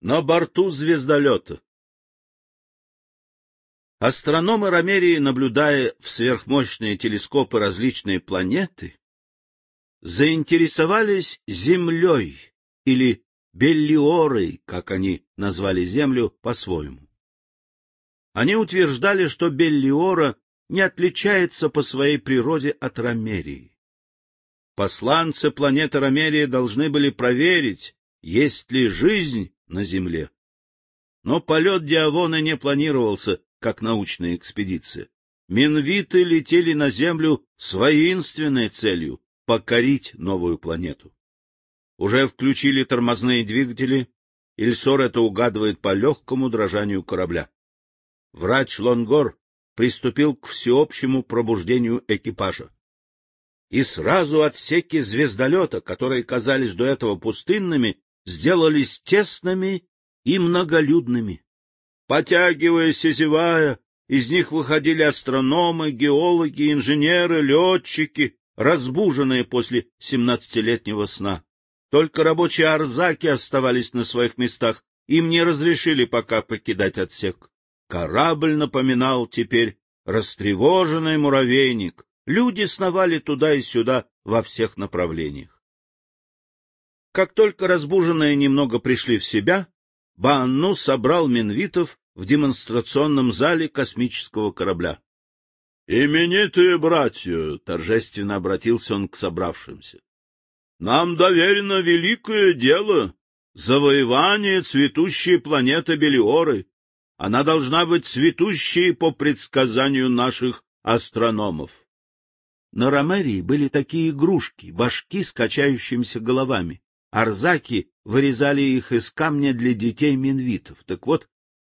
на борту звездолета. Астрономы Ромерии, наблюдая в сверхмощные телескопы различные планеты, заинтересовались Землей или Беллиорой, как они назвали Землю по-своему. Они утверждали, что Беллиора не отличается по своей природе от Ромерии. Посланцы планеты Ромерия должны были проверить, есть ли жизнь на Земле. Но полет Диавона не планировался как научная экспедиция. Минвиты летели на Землю с воинственной целью — покорить новую планету. Уже включили тормозные двигатели, Ильсор это угадывает по легкому дрожанию корабля. Врач Лонгор приступил к всеобщему пробуждению экипажа. И сразу отсеки звездолета, которые казались до этого пустынными, сделались тесными и многолюдными. Потягиваясь и зевая, из них выходили астрономы, геологи, инженеры, летчики, разбуженные после семнадцатилетнего сна. Только рабочие арзаки оставались на своих местах, им не разрешили пока покидать отсек. Корабль напоминал теперь растревоженный муравейник. Люди сновали туда и сюда во всех направлениях. Как только разбуженные немного пришли в себя, Баанну собрал минвитов в демонстрационном зале космического корабля. — Именитые братья! — торжественно обратился он к собравшимся. — Нам доверено великое дело — завоевание цветущей планеты Белиоры. Она должна быть цветущей по предсказанию наших астрономов. На Ромерии были такие игрушки, башки с качающимися головами. Арзаки вырезали их из камня для детей минвитов. Так вот,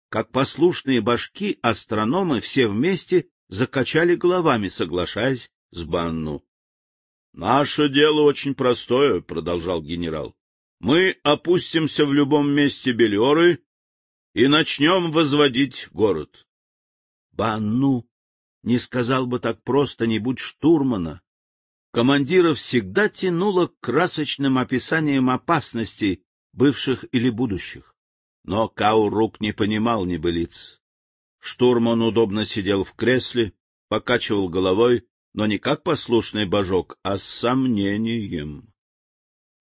как послушные башки, астрономы все вместе закачали головами, соглашаясь с Банну. — Наше дело очень простое, — продолжал генерал. — Мы опустимся в любом месте Белиоры и начнем возводить город. Банну не сказал бы так просто, не будь штурмана, командира всегда тянуло к красочным описаниям опасностей, бывших или будущих. Но Каурук не понимал небылиц. Штурман удобно сидел в кресле, покачивал головой, но не как послушный божок, а с сомнением.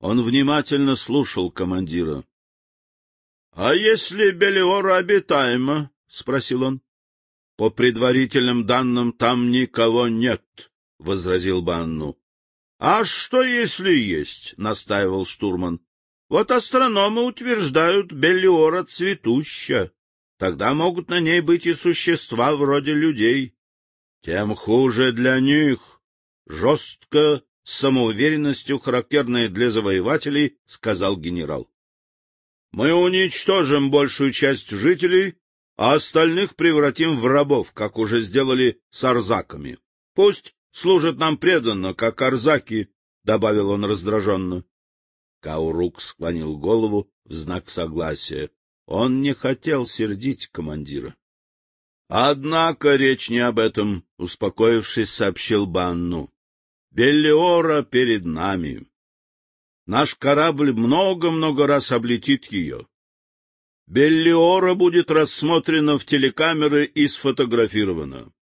Он внимательно слушал командира. — А если Белиора обитаема? — спросил он. — По предварительным данным, там никого нет, — возразил Банну. — А что, если есть? — настаивал штурман. — Вот астрономы утверждают, Беллиора цветуща. Тогда могут на ней быть и существа вроде людей. Тем хуже для них. Жестко, с самоуверенностью, характерной для завоевателей, сказал генерал. Мы уничтожим большую часть жителей, а остальных превратим в рабов, как уже сделали с арзаками. Пусть служат нам преданно, как арзаки, — добавил он раздраженно. Каурук склонил голову в знак согласия. Он не хотел сердить командира. — Однако речь не об этом, — успокоившись, сообщил Банну. — Беллиора перед нами. Наш корабль много-много раз облетит ее. Беллиора будет рассмотрена в телекамеры и сфотографирована.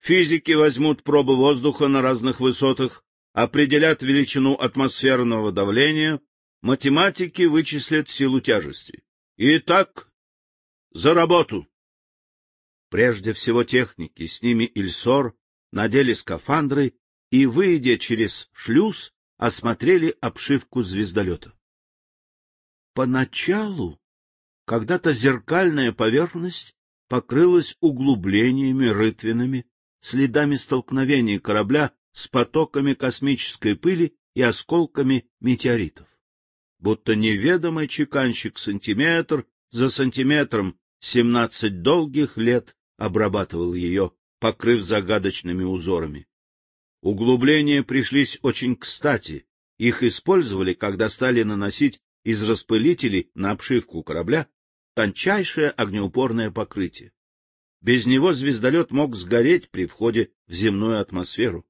Физики возьмут пробы воздуха на разных высотах, определят величину атмосферного давления, математики вычислят силу тяжести. Итак, за работу! Прежде всего техники, с ними Ильсор, надели скафандры и, выйдя через шлюз, осмотрели обшивку звездолета. Поначалу когда-то зеркальная поверхность покрылась углублениями, рытвинами, следами столкновения корабля с потоками космической пыли и осколками метеоритов. Будто неведомый чеканщик сантиметр за сантиметром семнадцать долгих лет обрабатывал ее, покрыв загадочными узорами. Углубления пришлись очень кстати. Их использовали, когда стали наносить из распылителей на обшивку корабля тончайшее огнеупорное покрытие. Без него звездолет мог сгореть при входе в земную атмосферу.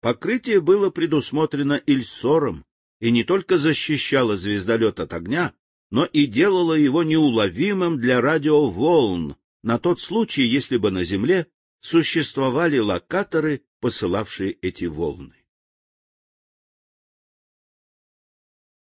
Покрытие было предусмотрено Ильсором и не только защищало звездолет от огня, но и делало его неуловимым для радиоволн на тот случай, если бы на Земле существовали локаторы, посылавшие эти волны.